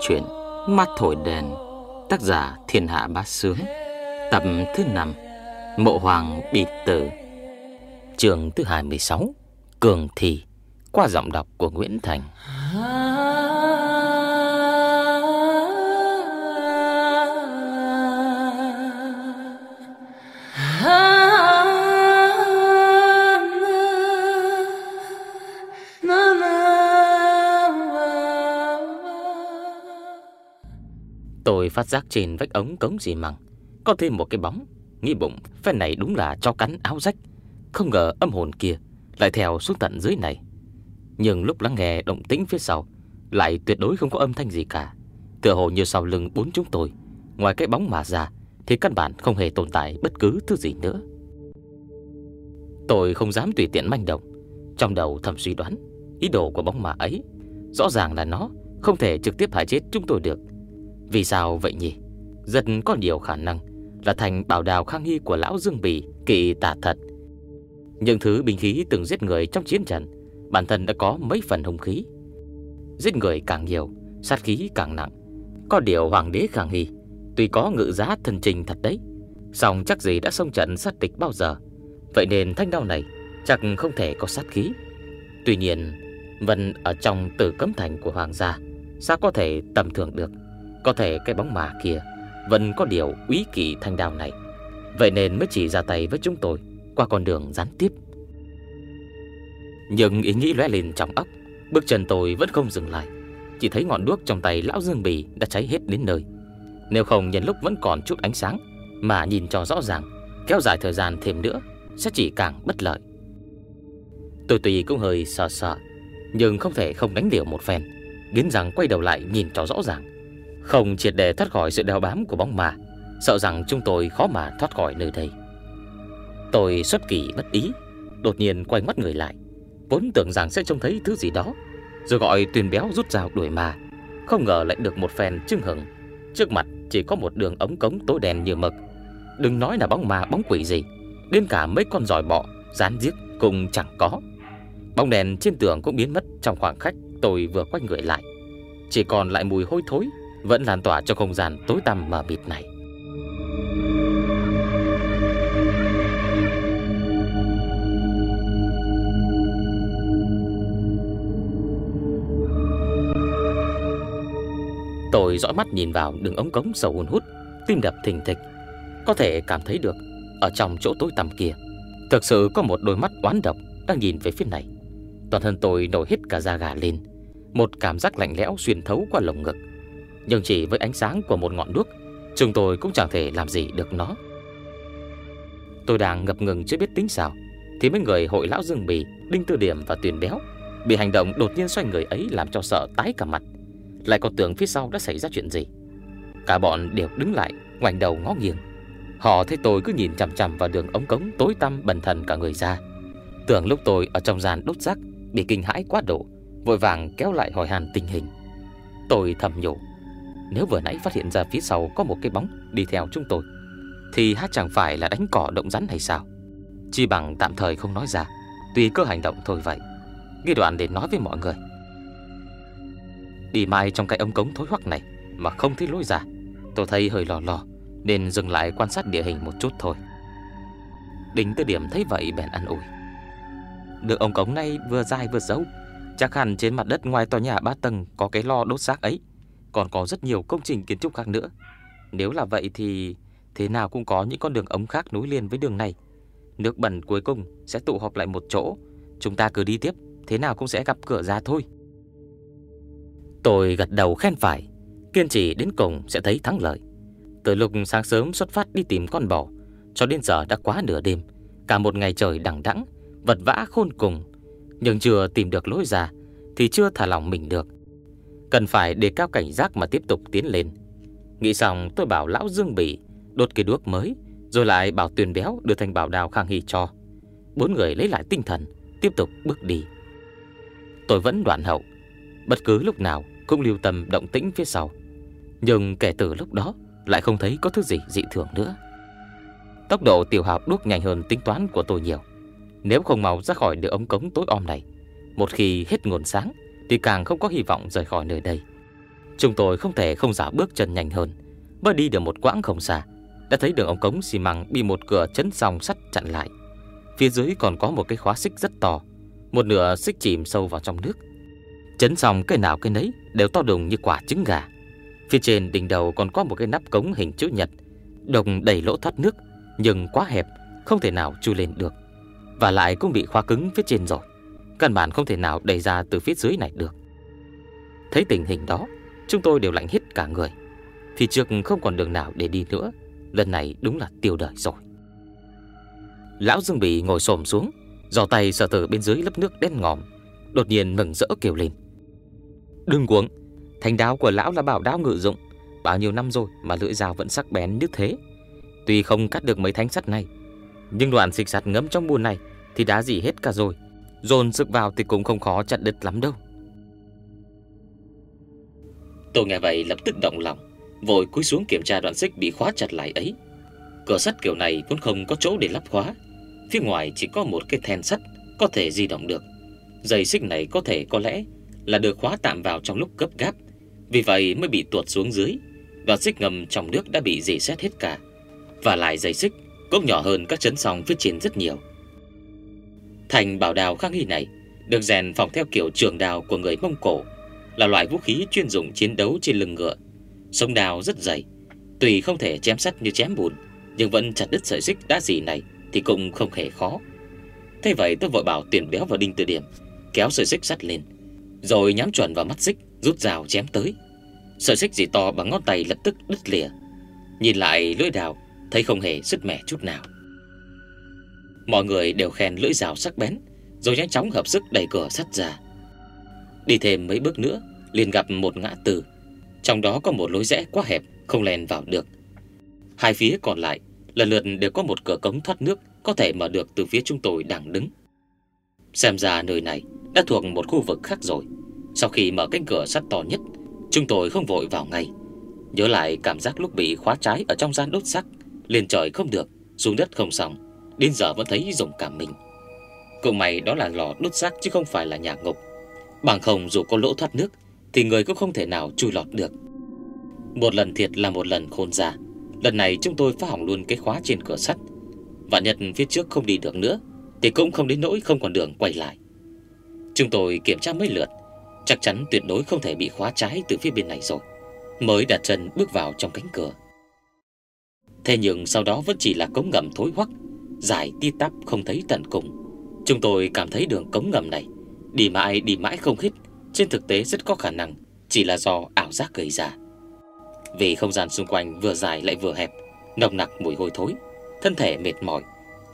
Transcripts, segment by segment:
Chuyện Mắt thổi đèn, Tác giả Thiên Hạ Bá Sướng, Tập thứ 5 Mộ Hoàng bị tử. Trường thứ 26 Cường Thị Qua giọng đọc của Nguyễn Thành. Tôi phát giác trên vách ống cống gì mằng Có thêm một cái bóng. Nghĩ bụng, phen này đúng là cho cắn áo rách. Không ngờ âm hồn kia Lại theo xuống tận dưới này. Nhưng lúc lắng nghe động tĩnh phía sau, Lại tuyệt đối không có âm thanh gì cả. Tựa hồ như sau lưng bốn chúng tôi, Ngoài cái bóng mà ra, Thì căn bản không hề tồn tại bất cứ thứ gì nữa. Tôi không dám tùy tiện manh động. Trong đầu thầm suy đoán, Ý đồ của bóng mà ấy, Rõ ràng là nó không thể trực tiếp hại chết chúng tôi được vì sao vậy nhỉ? Rất có nhiều khả năng là thành bảo đào khang hy của lão Dương Bì kỳ tà thật. Những thứ binh khí từng giết người trong chiến trận, bản thân đã có mấy phần hung khí. Giết người càng nhiều, sát khí càng nặng. Có điều hoàng đế khang hy, tuy có ngự giá thần trình thật đấy, song chắc gì đã xông trận sát địch bao giờ. Vậy nên thanh đao này chắc không thể có sát khí. Tuy nhiên, Vân ở trong tử cấm thành của hoàng gia, sao có thể tầm thường được? Có thể cái bóng mà kia Vẫn có điều úy kỵ thanh đao này. Vậy nên mới chỉ ra tay với chúng tôi Qua con đường gián tiếp. Nhưng ý nghĩ lóe lên trong óc, Bước chân tôi vẫn không dừng lại. Chỉ thấy ngọn đuốc trong tay lão Dương Bì Đã cháy hết đến nơi. Nếu không nhân lúc vẫn còn chút ánh sáng Mà nhìn cho rõ ràng, Kéo dài thời gian thêm nữa, Sẽ chỉ càng bất lợi. Tôi tùy cũng hơi sợ sợ, Nhưng không thể không đánh liều một phen, Biến rằng quay đầu lại nhìn cho rõ ràng không triệt để thoát khỏi sự đeo bám của bóng ma, Sợ rằng chúng tôi khó mà thoát khỏi nơi đây. Tôi xuất kỳ bất ý, Đột nhiên quay mắt người lại, Vốn tưởng rằng sẽ trông thấy thứ gì đó, Rồi gọi tuyền béo rút dao đuổi ma. Không ngờ lại được một phen chưng hừng Trước mặt chỉ có một đường ống cống tối đen như mực. Đừng nói là bóng ma, bóng quỷ gì, Đến cả mấy con giỏi bọ, Rán giết cũng chẳng có. Bóng đèn trên tường cũng biến mất Trong khoảng khách tôi vừa quay người lại. Chỉ còn lại mùi hôi thối vẫn lan tỏa trong không gian tối tăm mờ mịt này. Tôi dõi mắt nhìn vào đường ống cống sầu hun hút, tim đập thình thịch. Có thể cảm thấy được ở trong chỗ tối tăm kia, thực sự có một đôi mắt oán độc đang nhìn về phía này. Toàn thân tôi nổi hết cả da gà lên, một cảm giác lạnh lẽo xuyên thấu qua lồng ngực nhưng chỉ với ánh sáng của một ngọn đuốc, Chúng tôi cũng chẳng thể làm gì được nó. Tôi đang ngập ngừng chưa biết tính sao, Thì mấy người hội lão Dương Bì, Đinh Tư Điểm và Tuyền Béo Bị hành động đột nhiên xoay người ấy làm cho sợ tái cả mặt. Lại còn tưởng phía sau đã xảy ra chuyện gì. Cả bọn đều đứng lại, Ngoảnh đầu ngó nghiêng. Họ thấy tôi cứ nhìn chằm chằm vào đường ống cống tối tăm bần thần cả người ra. Tưởng lúc tôi ở trong gian đốt rác, Bị kinh hãi quá độ, Vội vàng kéo lại hỏi hàn tình hình. Tôi thầm nhủ nếu vừa nãy phát hiện ra phía sau có một cái bóng đi theo chúng tôi, Thì hát chẳng phải là đánh cỏ động rắn hay sao? Chỉ bằng tạm thời không nói ra Tùy cơ hành động thôi vậy. Ghi đoạn để nói với mọi người. Đi mai trong cái ống cống thối hoắc này Mà không thấy lối ra, Tôi thấy hơi lo lo Nên dừng lại quan sát địa hình một chút thôi. Đính tư điểm thấy vậy bèn ăn ủi. Được ống cống này vừa dài vừa dấu, Chắc hẳn trên mặt đất ngoài tòa nhà ba tầng Có cái lo đốt xác ấy còn có rất nhiều công trình kiến trúc khác nữa. Nếu là vậy thì thế nào cũng có những con đường ống khác nối liền với đường này. Nước bẩn cuối cùng sẽ tụ họp lại một chỗ. Chúng ta cứ đi tiếp, thế nào cũng sẽ gặp cửa ra thôi. Tôi gật đầu khen phải, kiên trì đến cùng sẽ thấy thắng lợi. Từ lúc sáng sớm xuất phát đi tìm con bò, cho đến giờ đã quá nửa đêm, cả một ngày trời đằng đẵng, vật vã khôn cùng, nhưng chưa tìm được lối ra thì chưa thả lòng mình được. Cần phải đề cao cảnh giác mà tiếp tục tiến lên. Nghĩ xong, tôi bảo lão Dương Bỉ, Đốt cái đuốc mới, Rồi lại bảo tuyền béo đưa thành bảo đào khang hy cho. Bốn người lấy lại tinh thần, Tiếp tục bước đi. Tôi vẫn đoạn hậu, Bất cứ lúc nào cũng lưu tâm động tĩnh phía sau. Nhưng kể từ lúc đó, Lại không thấy có thứ gì dị thường nữa. Tốc độ tiểu học đuốc nhanh hơn tính toán của tôi nhiều. Nếu không mau ra khỏi được ống cống tối om này, Một khi hết nguồn sáng thì càng không có hy vọng rời khỏi nơi đây. Chúng tôi không thể không giả bước chân nhanh hơn. Bởi đi được một quãng không xa, Đã thấy đường ống cống xi măng bị một cửa chấn song sắt chặn lại. Phía dưới còn có một cái khóa xích rất to, Một nửa xích chìm sâu vào trong nước. Chấn song cái nào cái nấy Đều to đùng như quả trứng gà. Phía trên đỉnh đầu còn có một cái nắp cống hình chữ nhật Đồng đầy lỗ thoát nước, Nhưng quá hẹp, Không thể nào chui lên được. Và lại cũng bị khóa cứng phía trên rồi. Căn bản không thể nào đẩy ra từ phía dưới này được. Thấy tình hình đó, Chúng tôi đều lạnh hết cả người. Thì trước không còn đường nào để đi nữa. Lần này đúng là tiêu đời rồi. Lão Dương Bỉ ngồi xổm xuống, Giò tay sờ từ bên dưới lớp nước đen ngòm, Đột nhiên mừng rỡ kêu lên. Đừng cuống Thành đao của lão là bảo đao ngự dụng, Bao nhiêu năm rồi mà lưỡi dao vẫn sắc bén như thế. Tuy không cắt được mấy thanh sắt này, Nhưng đoạn xịt sạt ngấm trong bùn này Thì đã dỉ hết cả rồi. Dồn sức vào thì cũng không khó chặt đứt lắm đâu. Tôi nghe vậy lập tức động lòng, Vội cúi xuống kiểm tra đoạn xích bị khóa chặt lại ấy. Cửa sắt kiểu này vốn không có chỗ để lắp khóa. Phía ngoài chỉ có một cái then sắt Có thể di động được. Dây xích này có thể có lẽ Là được khóa tạm vào trong lúc gấp gáp. Vì vậy mới bị tuột xuống dưới. Đoạn xích ngầm trong nước đã bị dì xét hết cả. Và lại dây xích Cũng nhỏ hơn các chấn song phía trên rất nhiều. Thành bảo đào khắc ghi này, Được rèn phòng theo kiểu trường đào của người Mông Cổ, Là loại vũ khí chuyên dùng chiến đấu trên lưng ngựa. Sông đào rất dày, Tuy không thể chém sắt như chém bùn, Nhưng vẫn chặt đứt sợi xích đã dì này Thì cũng không hề khó. Thế vậy tôi vội bảo tiền béo và đinh từ điểm Kéo sợi xích sắt lên, Rồi nhắm chuẩn vào mắt xích, Rút rào chém tới. Sợi xích gì to bằng ngón tay lập tức đứt lìa. Nhìn lại lưỡi đào, Thấy không hề sứt mẻ chút nào. Mọi người đều khen lưỡi rào sắc bén Rồi nhanh chóng hợp sức đẩy cửa sắt ra. Đi thêm mấy bước nữa liền gặp một ngã tư. Trong đó có một lối rẽ quá hẹp Không lèn vào được. Hai phía còn lại lần lượt đều có một cửa cống thoát nước Có thể mở được từ phía chúng tôi đang đứng. Xem ra nơi này đã thuộc một khu vực khác rồi. Sau khi mở cánh cửa sắt to nhất Chúng tôi không vội vào ngay. Nhớ lại cảm giác lúc bị khóa trái Ở trong gian đốt sắc Lên trời không được, xuống đất không xong. Đến giờ vẫn thấy rùng cảm mình. Cùng mày đó là lò đốt xác chứ không phải là nhà ngục. Bằng không dù có lỗ thoát nước, Thì người cũng không thể nào chui lọt được. Một lần thiệt là một lần khôn ra Lần này chúng tôi phá hỏng luôn cái khóa trên cửa sắt. Và nhật phía trước không đi được nữa, Thì cũng không đến nỗi không còn đường quay lại. Chúng tôi kiểm tra mấy lượt, Chắc chắn tuyệt đối không thể bị khóa trái từ phía bên này rồi, Mới đặt chân bước vào trong cánh cửa. Thế nhưng sau đó vẫn chỉ là cống ngầm thối hoắc Dài ti tắp không thấy tận cùng. Chúng tôi cảm thấy đường cống ngầm này, Đi mãi đi mãi không hết. Trên thực tế rất có khả năng Chỉ là do ảo giác gây ra. Vì không gian xung quanh vừa dài lại vừa hẹp, Nồng nặc mùi hôi thối, Thân thể mệt mỏi,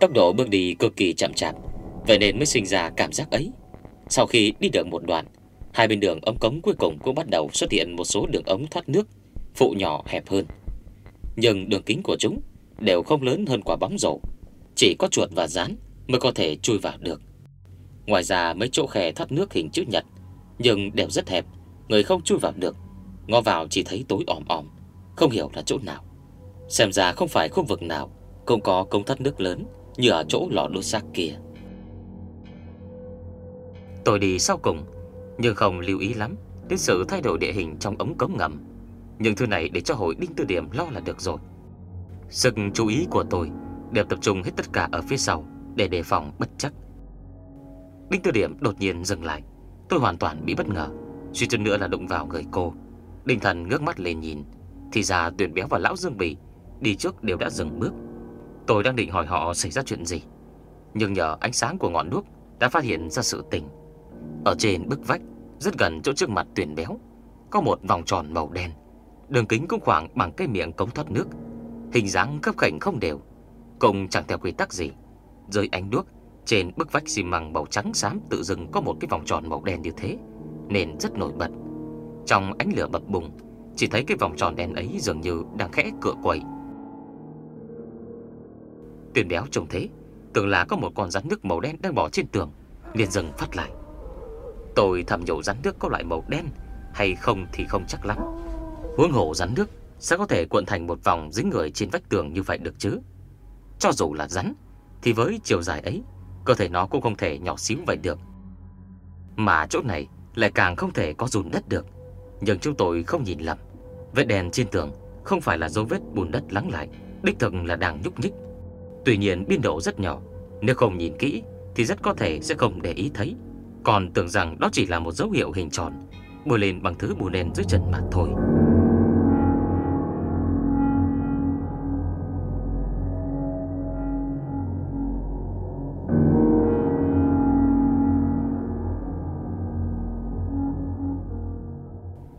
Tốc độ bước đi cực kỳ chậm chạp. Vậy nên mới sinh ra cảm giác ấy. Sau khi đi được một đoạn, Hai bên đường ống cống cuối cùng cũng bắt đầu xuất hiện Một số đường ống thoát nước, Phụ nhỏ hẹp hơn. Nhưng đường kính của chúng Đều không lớn hơn quả bóng rổ chỉ có chuột và rán mới có thể chui vào được. Ngoài ra, mấy chỗ khe thoát nước hình chữ nhật, Nhưng đều rất hẹp, Người không chui vào được. Ngó vào chỉ thấy tối òm òm Không hiểu là chỗ nào. Xem ra không phải khu vực nào Cũng có công thoát nước lớn Như ở chỗ lò đốt xác kia. Tôi đi sau cùng, Nhưng không lưu ý lắm Đến sự thay đổi địa hình trong ống cống ngầm. Nhưng thứ này để cho hội đinh tư điểm lo là được rồi. Sự chú ý của tôi đều tập trung hết tất cả ở phía sau để đề phòng bất chắc. Đinh Tư Điểm đột nhiên dừng lại, tôi hoàn toàn bị bất ngờ, suy chân nữa là đụng vào người cô. Đinh Thần ngước mắt lên nhìn, thì ra Tuyển Béo và Lão Dương Bỉ đi trước đều đã dừng bước. Tôi đang định hỏi họ xảy ra chuyện gì, nhưng nhờ ánh sáng của ngọn đuốc đã phát hiện ra sự tình. Ở trên bức vách, rất gần chỗ trước mặt Tuyển Béo, có một vòng tròn màu đen, đường kính cũng khoảng bằng cái miệng cống thoát nước, hình dáng cấp khảnh không đều cũng chẳng theo quy tắc gì. Dưới ánh đuốc, Trên bức vách xi măng màu trắng xám Tự dưng có một cái vòng tròn màu đen như thế, Nên rất nổi bật. Trong ánh lửa bập bùng, Chỉ thấy cái vòng tròn đen ấy dường như đang khẽ cựa quậy. Tuyền béo trông thế, Tưởng là có một con rắn nước màu đen đang bỏ trên tường, liền dừng phát lại. Tôi thầm nhủ rắn nước có loại màu đen, Hay không thì không chắc lắm. Huống hổ rắn nước Sẽ có thể cuộn thành một vòng dính người trên vách tường như vậy được chứ? Cho dù là rắn, Thì với chiều dài ấy, Cơ thể nó cũng không thể nhỏ xíu vậy được. Mà chỗ này lại càng không thể có rùn đất được. Nhưng chúng tôi không nhìn lầm, Vết đèn trên tường không phải là dấu vết bùn đất lắng lại, Đích thực là đang nhúc nhích. Tuy nhiên biên độ rất nhỏ, Nếu không nhìn kỹ thì rất có thể sẽ không để ý thấy. Còn tưởng rằng đó chỉ là một dấu hiệu hình tròn, Bôi lên bằng thứ bùn đen dưới chân mà thôi.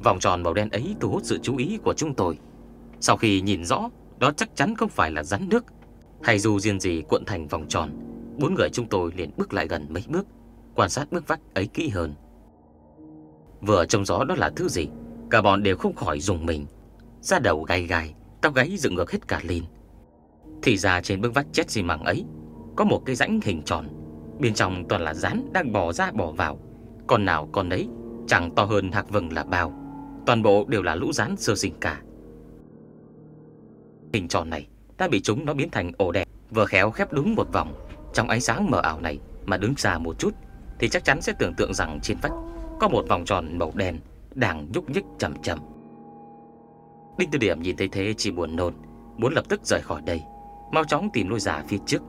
Vòng tròn màu đen ấy thu hút sự chú ý của chúng tôi. Sau khi nhìn rõ, đó chắc chắn không phải là rắn nước, hay dù riêng gì cuộn thành vòng tròn, bốn người chúng tôi liền bước lại gần mấy bước, quan sát bước vách ấy kỹ hơn. Vừa trông rõ đó là thứ gì, cả bọn đều không khỏi dùng mình. Da đầu gai gai, tóc gáy dựng ngược hết cả lên. Thì ra trên bức vách chết gì mảng ấy, có một cái rãnh hình tròn, bên trong toàn là rắn đang bò ra bò vào, con nào con đấy chẳng to hơn hạt vừng là bao. Toàn bộ đều là lũ rán sơ sinh cả. Hình tròn này đã bị chúng nó biến thành ổ đẹp Vừa khéo khép đúng một vòng. Trong ánh sáng mờ ảo này mà đứng xa một chút Thì chắc chắn sẽ tưởng tượng rằng trên vách Có một vòng tròn màu đen Đang nhúc nhích chậm chậm. Đinh Tư Điểm nhìn thấy thế chỉ buồn nôn, Muốn lập tức rời khỏi đây, Mau chóng tìm lối giả phía trước.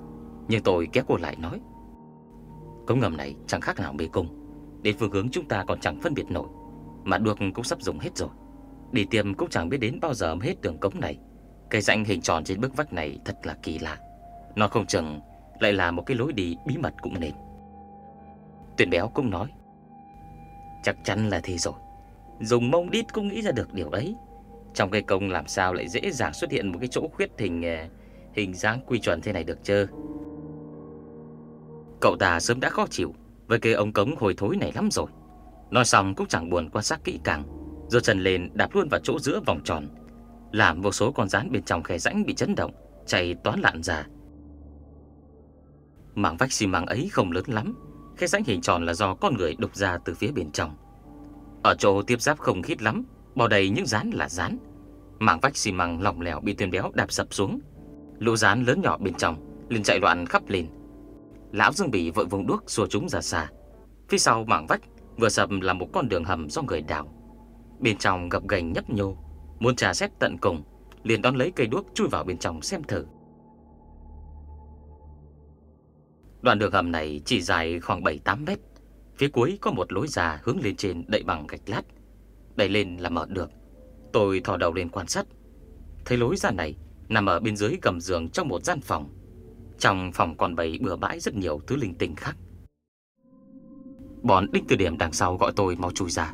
Nhưng tôi kéo cô lại nói, Cống ngầm này chẳng khác nào mê cung, Đến phương hướng chúng ta còn chẳng phân biệt nổi mà được cũng sắp dùng hết rồi. Đi tiêm cũng chẳng biết đến bao giờ mới hết đường cống này. Cây rãnh hình tròn trên bức vách này thật là kỳ lạ. Nó không chừng lại là một cái lối đi bí mật cũng nên. Tuyển béo cũng nói, Chắc chắn là thế rồi. Dùng mông đít cũng nghĩ ra được điều ấy Trong cây công làm sao lại dễ dàng xuất hiện một cái chỗ khuyết hình ờ, Hình dáng quy chuẩn thế này được chưa Cậu ta sớm đã khó chịu Với cái ống cống hồi thối này lắm rồi. Nói xong cũng chẳng buồn quan sát kỹ càng, Rồi trần lên đạp luôn vào chỗ giữa vòng tròn, Làm một số con rán bên trong khe rãnh bị chấn động, Chạy toán lạn ra. Mảng vách xi măng ấy không lớn lắm, Khe rãnh hình tròn là do con người đục ra từ phía bên trong. Ở chỗ tiếp giáp không khít lắm, Bò đầy những rán là rán. Mảng vách xi măng lỏng lẻo bị tuyên béo đạp sập xuống. Lũ rán lớn nhỏ bên trong, liền chạy loạn khắp lên. Lão Dương Bỉ vội vùng đuốc xua chúng ra xa. Phía sau mảng vách Vừa sập là một con đường hầm do người đào. Bên trong gập gành nhấp nhô, Muốn trà xét tận cùng, Liền đón lấy cây đuốc chui vào bên trong xem thử. Đoạn đường hầm này chỉ dài khoảng 7-8 mét, Phía cuối có một lối già hướng lên trên đậy bằng gạch lát. Đẩy lên là mở được. Tôi thò đầu lên quan sát. Thấy lối ra này nằm ở bên dưới gầm giường trong một gian phòng. Trong phòng còn bày bừa bãi rất nhiều thứ linh tinh khác. Bọn đích từ điểm đằng sau gọi tôi mau chui ra.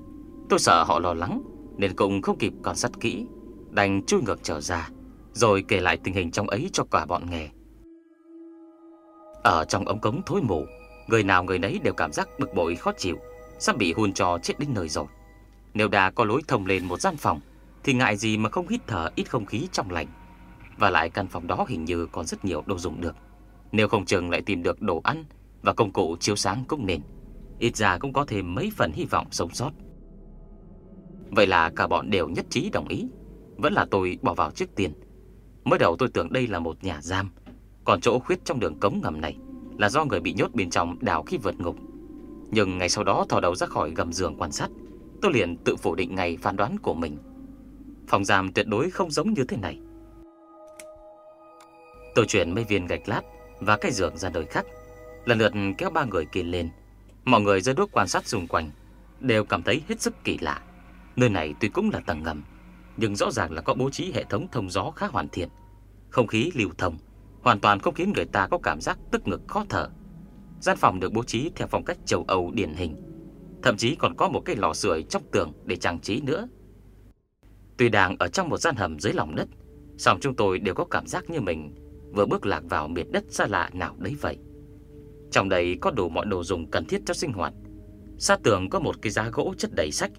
Tôi sợ họ lo lắng, Nên cũng không kịp quan sát kỹ, Đành chui ngược trở ra, Rồi kể lại tình hình trong ấy cho cả bọn nghe. Ở trong ống cống thối mù, Người nào người nấy đều cảm giác bực bội khó chịu, Sắp bị hôn trò chết đến nơi rồi. Nếu đã có lối thông lên một gian phòng, Thì ngại gì mà không hít thở ít không khí trong lành. Và lại căn phòng đó hình như còn rất nhiều đồ dùng được. Nếu không chừng lại tìm được đồ ăn Và công cụ chiếu sáng cũng nên. Ít ra cũng có thêm mấy phần hy vọng sống sót. Vậy là cả bọn đều nhất trí đồng ý. Vẫn là tôi bỏ vào trước tiền Mới đầu tôi tưởng đây là một nhà giam. Còn chỗ khuyết trong đường cống ngầm này Là do người bị nhốt bên trong đào khi vượt ngục. Nhưng ngày sau đó thò đầu ra khỏi gầm giường quan sát, Tôi liền tự phủ định ngày phán đoán của mình. Phòng giam tuyệt đối không giống như thế này. Tôi chuyển mấy viên gạch lát Và cái giường ra đời khác. Lần lượt kéo ba người kia lên Mọi người ra đuốc quan sát xung quanh, Đều cảm thấy hết sức kỳ lạ. Nơi này tuy cũng là tầng ngầm, Nhưng rõ ràng là có bố trí hệ thống thông gió khá hoàn thiện. Không khí lưu thông, Hoàn toàn không khiến người ta có cảm giác tức ngực khó thở. Gian phòng được bố trí theo phong cách châu Âu điển hình, Thậm chí còn có một cái lò sưởi trong tường để trang trí nữa. Tuy đang ở trong một gian hầm dưới lòng đất, song chúng tôi đều có cảm giác như mình Vừa bước lạc vào miệt đất xa lạ nào đấy vậy trong đây có đủ mọi đồ dùng cần thiết cho sinh hoạt. Xa tường có một cái giá gỗ chất đầy sách.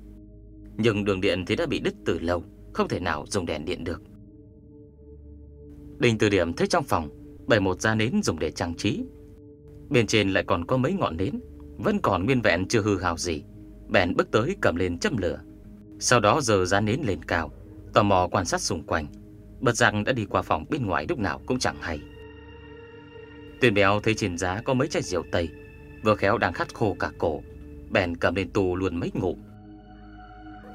Nhưng đường điện thì đã bị đứt từ lâu, Không thể nào dùng đèn điện được. Đình từ điểm thấy trong phòng Bày một giá nến dùng để trang trí. Bên trên lại còn có mấy ngọn nến, Vẫn còn nguyên vẹn chưa hư hào gì. Bèn bước tới cầm lên châm lửa. Sau đó giờ giá nến lên cao, Tò mò quan sát xung quanh. Bật rằng đã đi qua phòng bên ngoài lúc nào cũng chẳng hay. Tuyển béo thấy trên giá có mấy chai rượu tây, Vừa khéo đang khát khô cả cổ, Bèn cầm lên tù luôn mấy ngụ.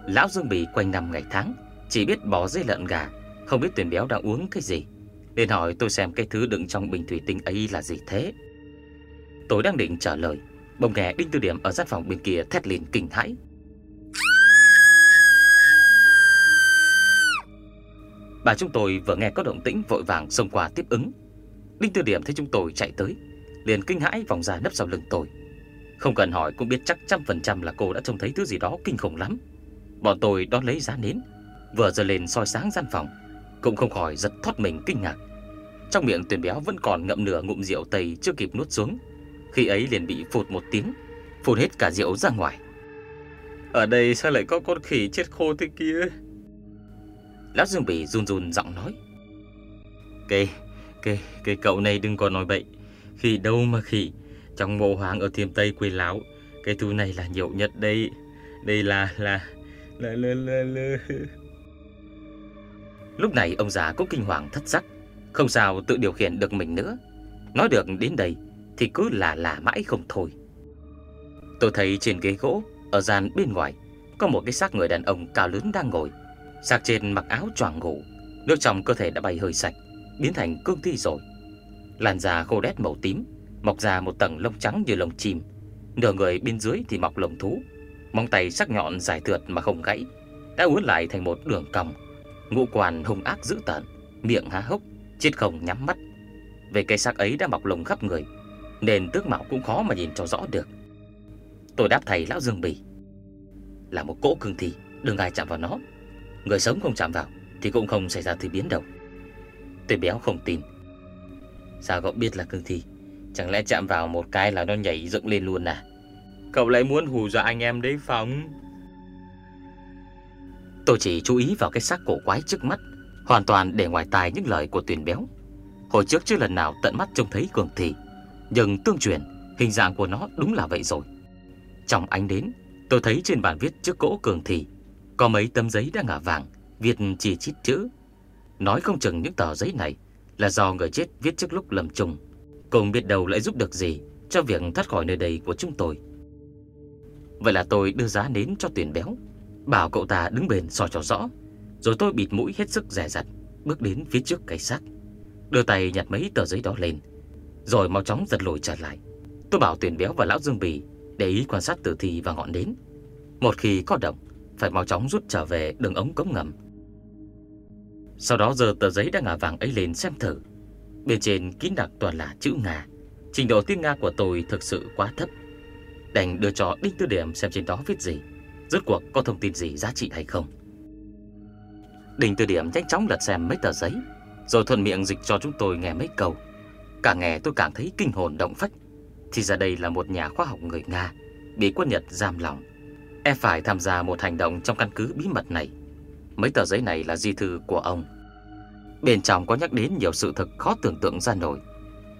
Lão Dương Bì quanh năm ngày tháng, Chỉ biết bỏ dây lợn gà, Không biết tuyển béo đang uống cái gì, Nên hỏi tôi xem cái thứ đựng trong bình thủy tinh ấy là gì thế. Tôi đang định trả lời, Bỗng nghe Đinh Tư Điểm ở gian phòng bên kia thét lên kinh hãi. Bà chúng tôi vừa nghe có động tĩnh vội vàng xông qua tiếp ứng. Đinh Tư Điểm thấy chúng tôi chạy tới Liền kinh hãi vòng ra nấp sau lưng tôi. Không cần hỏi cũng biết chắc trăm phần trăm là cô đã trông thấy thứ gì đó kinh khủng lắm. Bọn tôi đón lấy giá nến Vừa giờ lên soi sáng gian phòng Cũng không khỏi giật thoát mình kinh ngạc. Trong miệng tuyển béo vẫn còn ngậm nửa ngụm rượu tây chưa kịp nuốt xuống Khi ấy liền bị phụt một tiếng Phụt hết cả rượu ra ngoài. Ở đây sao lại có con khỉ chết khô thế kia? Lão Dương Bỉ run run giọng nói. Cái, cái, cái cậu này đừng có nói bậy. Khỉ đâu mà khỉ. Trong mộ hoàng ở thiềm Tây quê lão Cái thú này là nhiều nhất đây Đây là, là, là, là, là, là. Lúc này ông già cũng kinh hoàng thất sắc. Không sao tự điều khiển được mình nữa. Nói được đến đây Thì cứ là là mãi không thôi. Tôi thấy trên ghế gỗ Ở gian bên ngoài Có một cái xác người đàn ông cao lớn đang ngồi. Xác trên mặc áo choàng ngủ Nước trong cơ thể đã bay hơi sạch. Biến thành cương thi rồi. Làn da khô đét màu tím, Mọc ra một tầng lông trắng như lông chim. Nửa người bên dưới thì mọc lông thú. Móng tay sắc nhọn dài thượt mà không gãy, Đã uốn lại thành một đường cong Ngũ quan hung ác dữ tợn, Miệng há hốc, Chết không nhắm mắt. Về cây xác ấy đã mọc lông khắp người, Nên tướng mạo cũng khó mà nhìn cho rõ được. Tôi đáp thầy lão Dương Bì, Là một cỗ cương thi, Đừng ai chạm vào nó. Người sống không chạm vào Thì cũng không xảy ra thứ biến đâu Tôi béo không tin. Sao cậu biết là cương thi? Chẳng lẽ chạm vào một cái là nó nhảy dựng lên luôn à? Cậu lại muốn hù dọa anh em đấy phóng Tôi chỉ chú ý vào cái xác cổ quái trước mắt Hoàn toàn để ngoài tai những lời của tuyển béo. Hồi trước chưa lần nào tận mắt trông thấy cường thi Nhưng tương truyền Hình dạng của nó đúng là vậy rồi. Trong ánh đến Tôi thấy trên bàn viết trước cỗ cường thi có mấy tấm giấy đã ngả vàng Viết chỉ chít chữ Nói không chừng những tờ giấy này Là do người chết viết trước lúc lầm trùng Cùng biết đầu lại giúp được gì Cho việc thoát khỏi nơi đây của chúng tôi. Vậy là tôi đưa giá nến cho tuyển béo, Bảo cậu ta đứng bền soi cho rõ, Rồi tôi bịt mũi hết sức rẻ rặt Bước đến phía trước cái xác. Đưa tay nhặt mấy tờ giấy đó lên, Rồi mau chóng giật lùi trở lại. Tôi bảo tuyển béo và lão Dương Bì Để ý quan sát tử thi và ngọn nến. Một khi có động, phải mau chóng rút trở về đường ống cống ngầm. Sau đó giờ tờ giấy đã ngả vàng ấy lên xem thử. Bên trên kín đặc toàn là chữ Nga. Trình độ tiếng Nga của tôi thực sự quá thấp. Đành đưa cho Đinh Tư Điểm xem trên đó viết gì. Rốt cuộc có thông tin gì giá trị hay không? Đinh Tư Điểm nhanh chóng lật xem mấy tờ giấy, Rồi thuận miệng dịch cho chúng tôi nghe mấy câu. Càng nghe tôi càng thấy kinh hồn động phách. Thì ra đây là một nhà khoa học người Nga, Bị quân Nhật giam lòng E phải tham gia một hành động trong căn cứ bí mật này. Mấy tờ giấy này là di thư của ông. Bên trong có nhắc đến nhiều sự thực khó tưởng tượng ra nổi.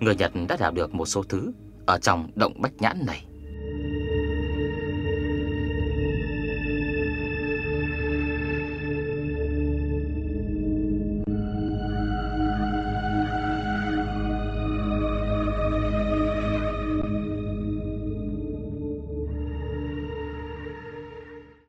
Người Nhật đã đạt được một số thứ Ở trong động bách nhãn này.